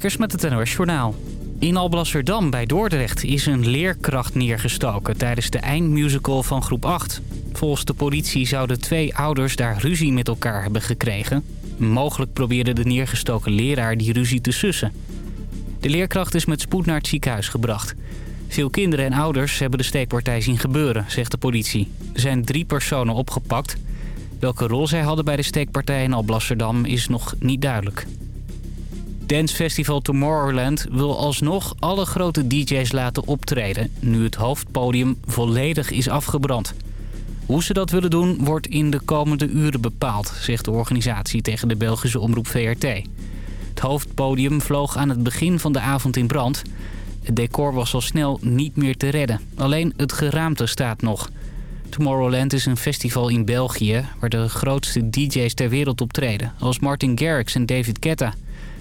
Met het NOS Journaal. In Alblasserdam bij Dordrecht is een leerkracht neergestoken tijdens de eindmusical van groep 8. Volgens de politie zouden twee ouders daar ruzie met elkaar hebben gekregen. Mogelijk probeerde de neergestoken leraar die ruzie te sussen. De leerkracht is met spoed naar het ziekenhuis gebracht. Veel kinderen en ouders hebben de steekpartij zien gebeuren, zegt de politie. Er zijn drie personen opgepakt. Welke rol zij hadden bij de steekpartij in Alblasserdam is nog niet duidelijk. Dancefestival Tomorrowland wil alsnog alle grote DJ's laten optreden... nu het hoofdpodium volledig is afgebrand. Hoe ze dat willen doen wordt in de komende uren bepaald... zegt de organisatie tegen de Belgische omroep VRT. Het hoofdpodium vloog aan het begin van de avond in brand. Het decor was al snel niet meer te redden. Alleen het geraamte staat nog... Tomorrowland is een festival in België... waar de grootste DJ's ter wereld optreden... als Martin Garrix en David Guetta...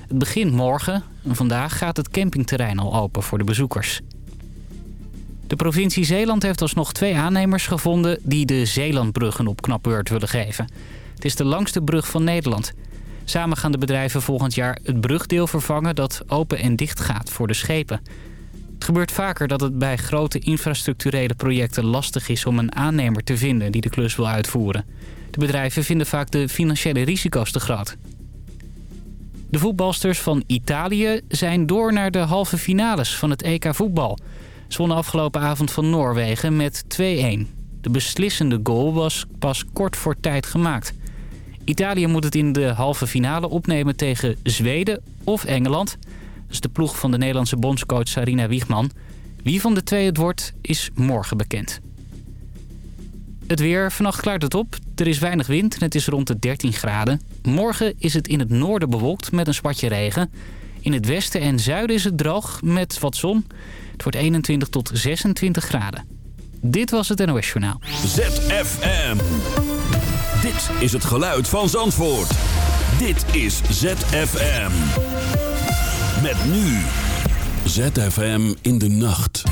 Het begint morgen en vandaag gaat het campingterrein al open voor de bezoekers. De provincie Zeeland heeft alsnog twee aannemers gevonden... die de Zeelandbrug een opknapbeurt willen geven. Het is de langste brug van Nederland. Samen gaan de bedrijven volgend jaar het brugdeel vervangen... dat open en dicht gaat voor de schepen. Het gebeurt vaker dat het bij grote infrastructurele projecten lastig is... om een aannemer te vinden die de klus wil uitvoeren. De bedrijven vinden vaak de financiële risico's te groot. De voetbalsters van Italië zijn door naar de halve finales van het EK voetbal. Ze wonnen afgelopen avond van Noorwegen met 2-1. De beslissende goal was pas kort voor tijd gemaakt. Italië moet het in de halve finale opnemen tegen Zweden of Engeland. Dat is de ploeg van de Nederlandse bondscoach Sarina Wiegman. Wie van de twee het wordt, is morgen bekend. Het weer, vannacht klaart het op. Er is weinig wind en het is rond de 13 graden. Morgen is het in het noorden bewolkt met een spatje regen. In het westen en zuiden is het droog met wat zon. Het wordt 21 tot 26 graden. Dit was het NOS Journaal. ZFM. Dit is het geluid van Zandvoort. Dit is ZFM. Met nu. ZFM in de nacht.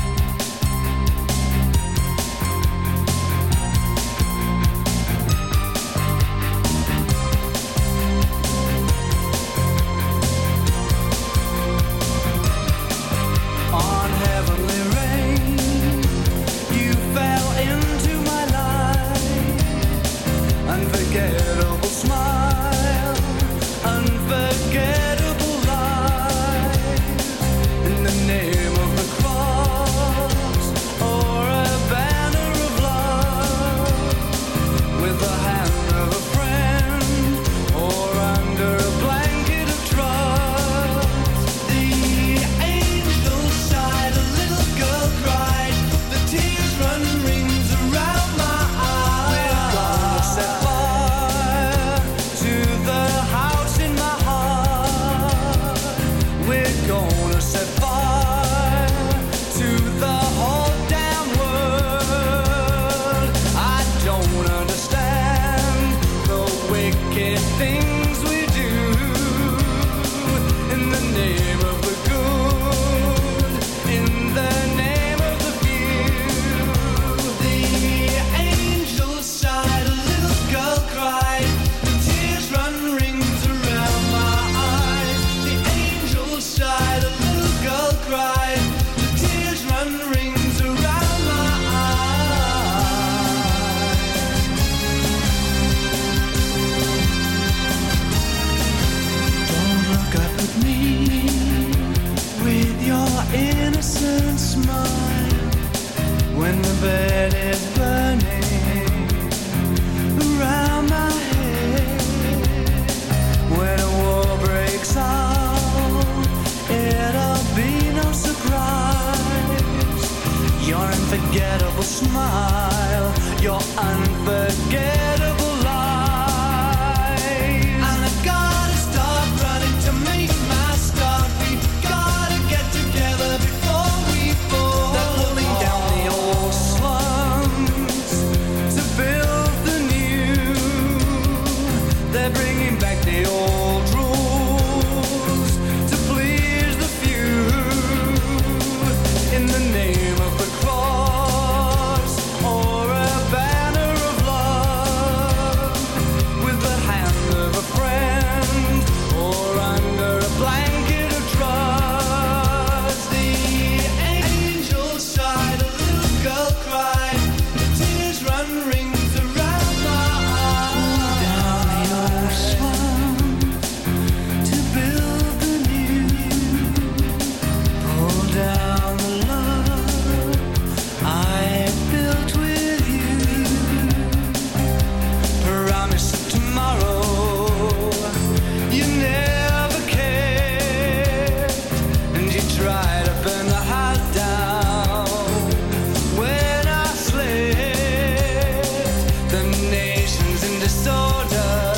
the nations in disorder.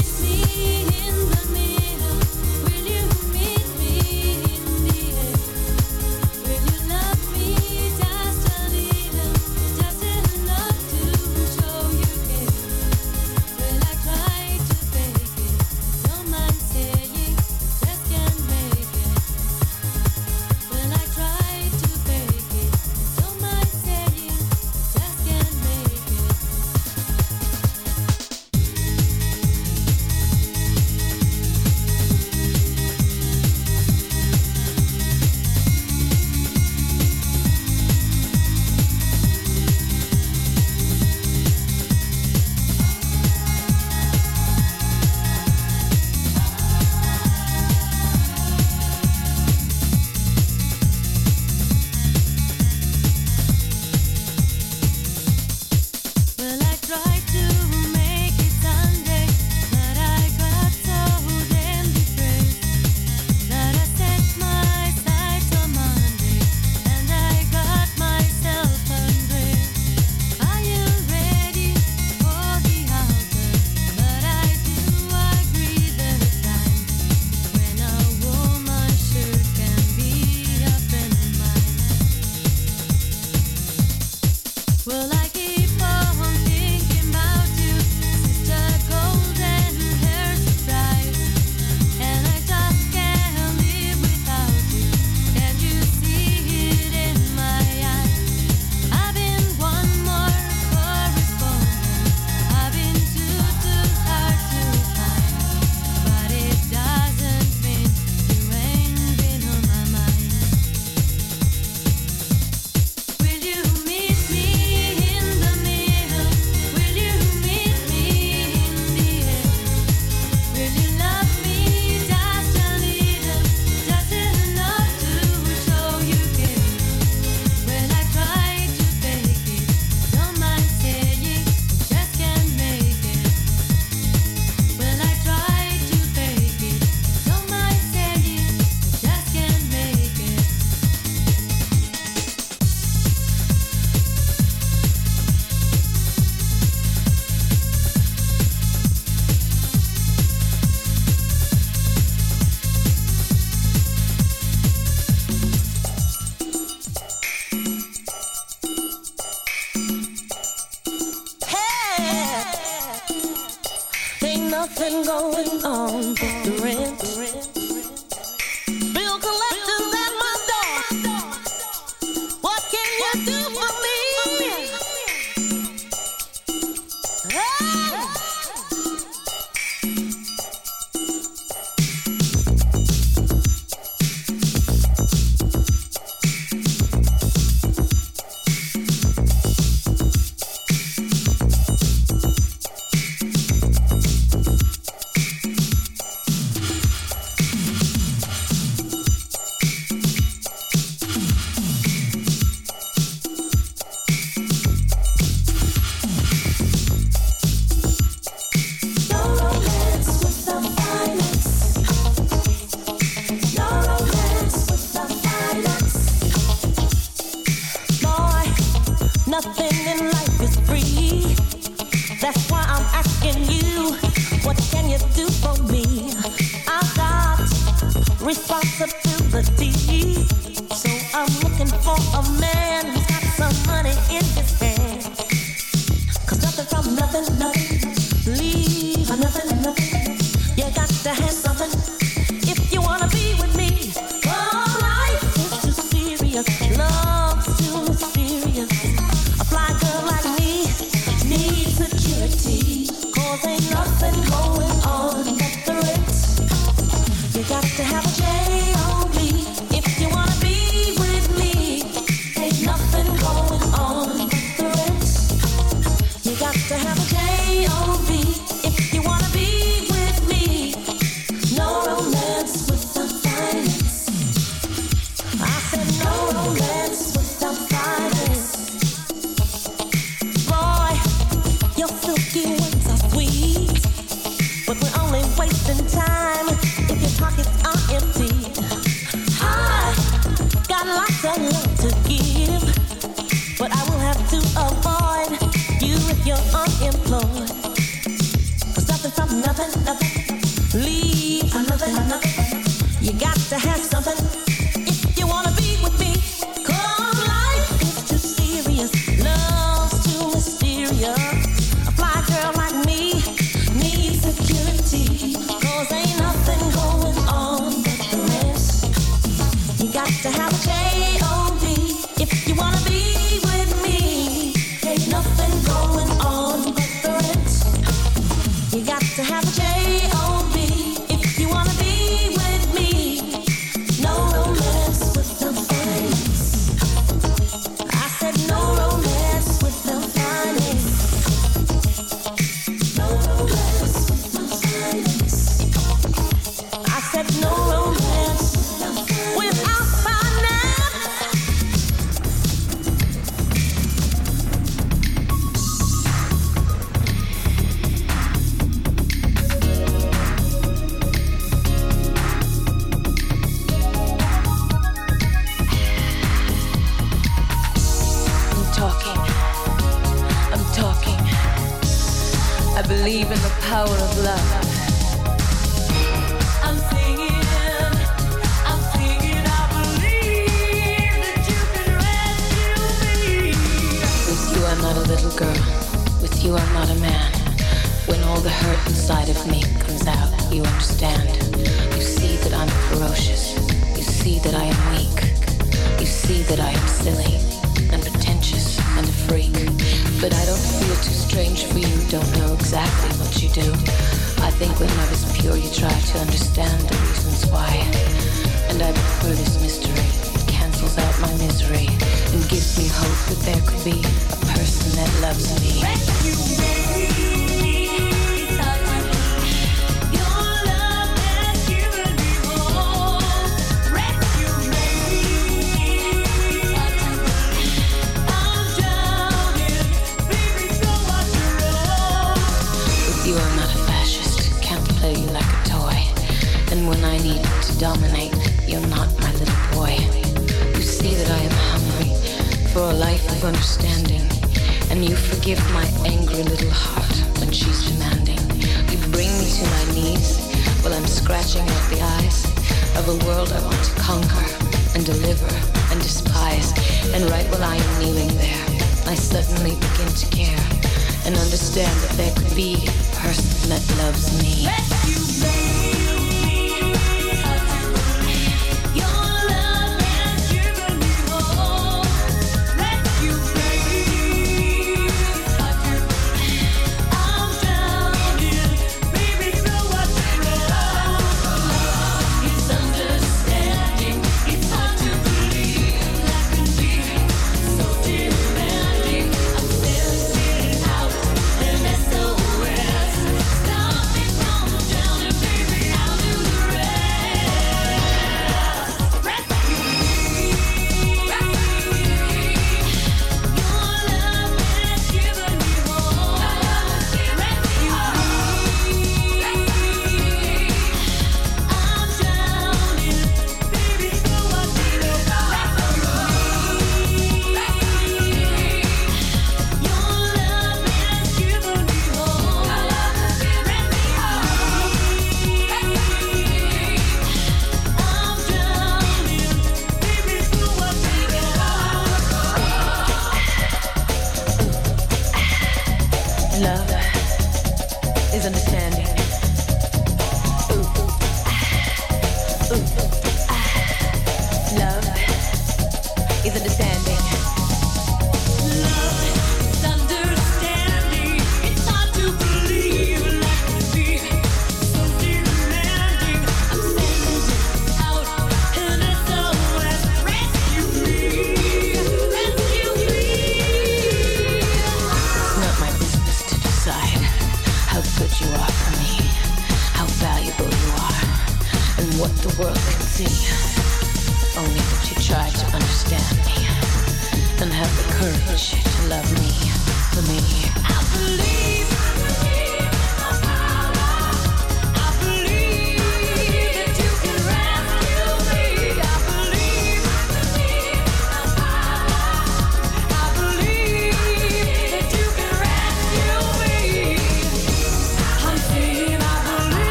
to love me for me. I believe.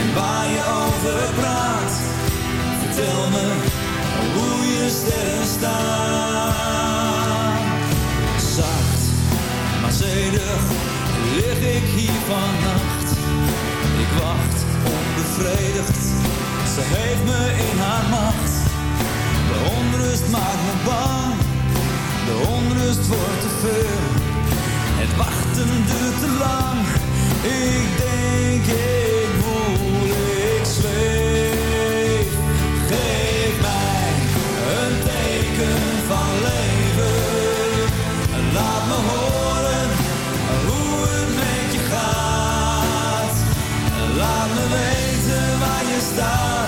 En waar je over praat. Vertel me hoe je sterren staan. Zacht, maar zedig lig ik hier vannacht. Ik wacht onbevredigd, ze heeft me in haar macht. De onrust maakt me bang, de onrust wordt te veel. Het wachten duurt te lang, ik denk ik voel, ik zweef. Geef mij een teken van leven, laat me horen hoe het met je gaat. Laat me weten waar je staat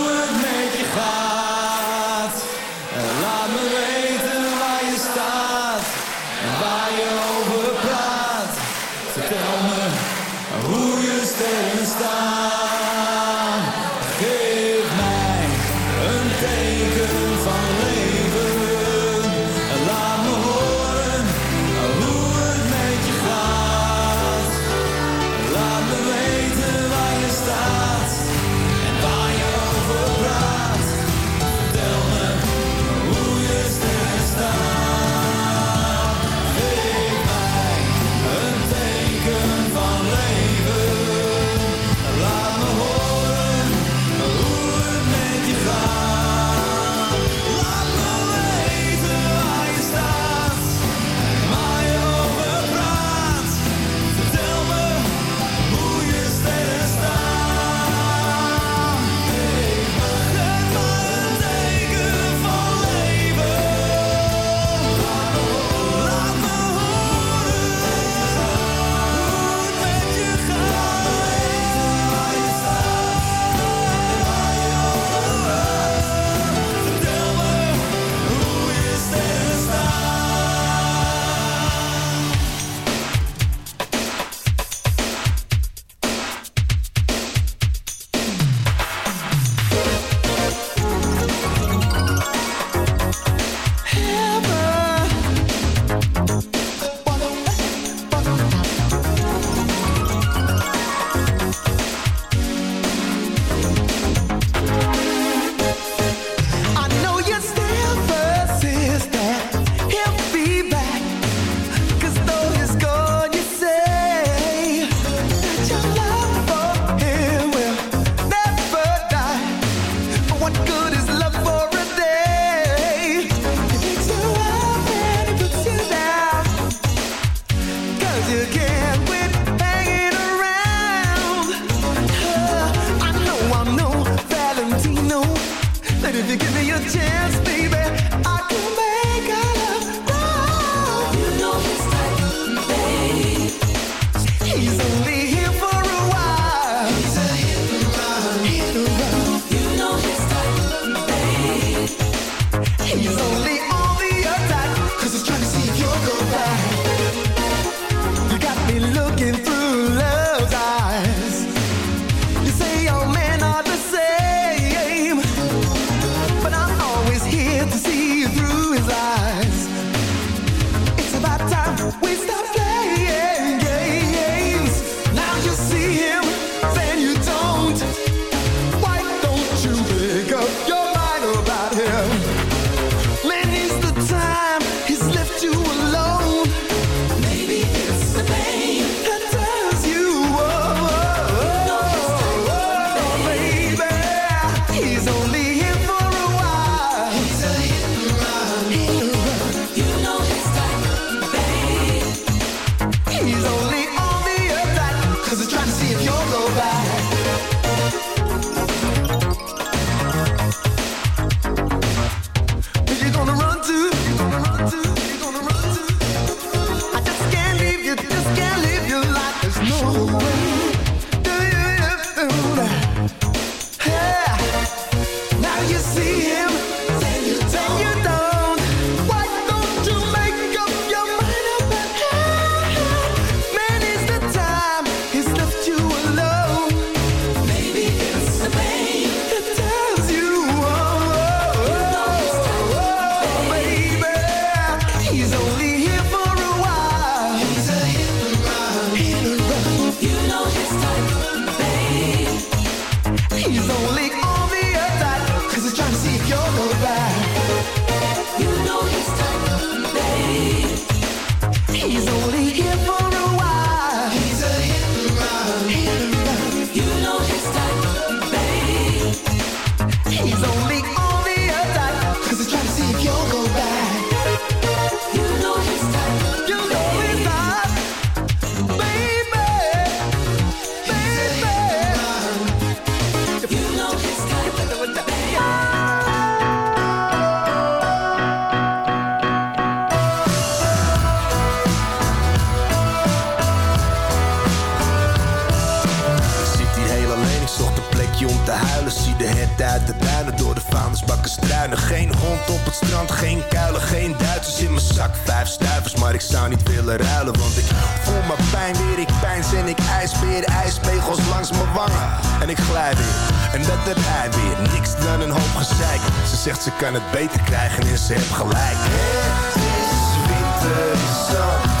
zou niet willen ruilen. Want ik voel mijn pijn weer, ik pijn en ik ijsbeer. Ijspegels langs mijn wangen en ik glij weer. En dat heb hij weer, niks dan een hoop gezeik. Ze zegt ze kan het beter krijgen en ze heeft gelijk. Het is winter, zon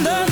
The.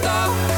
zet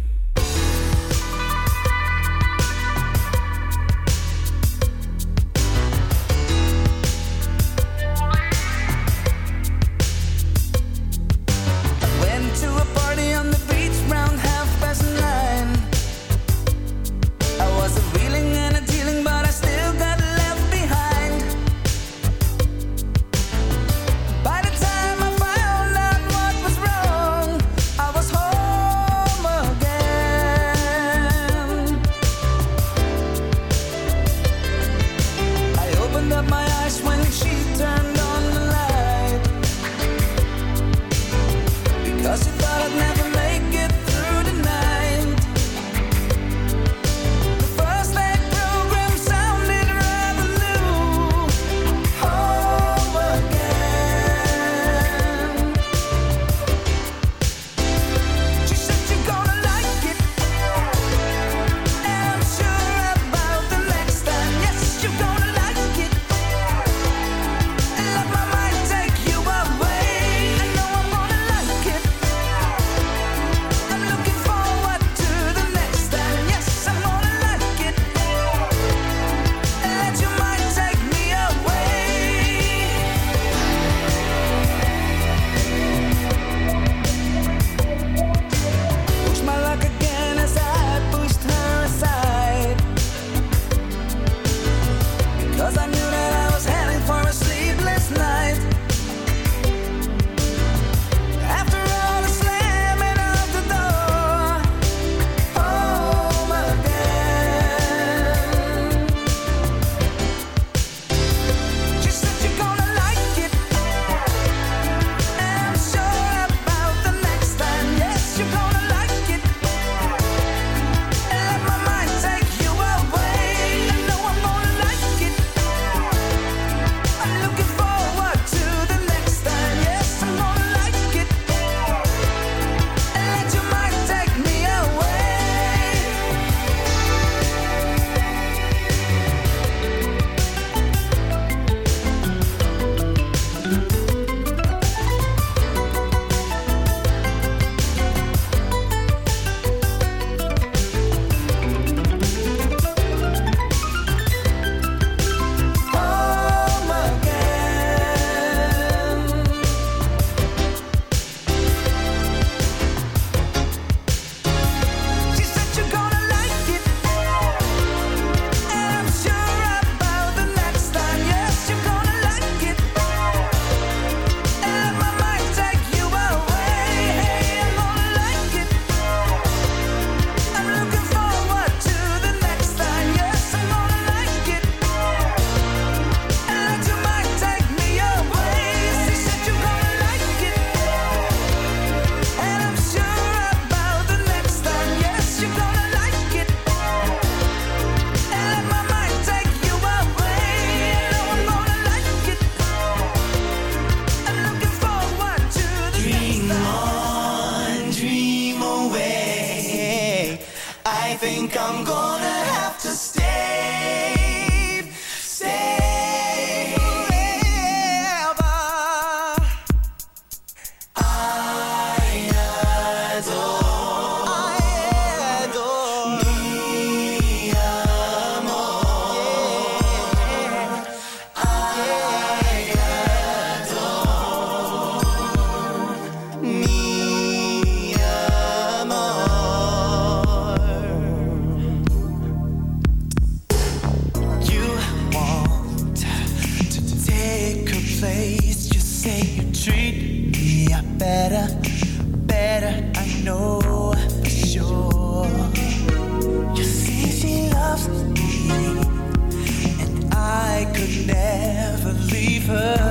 her.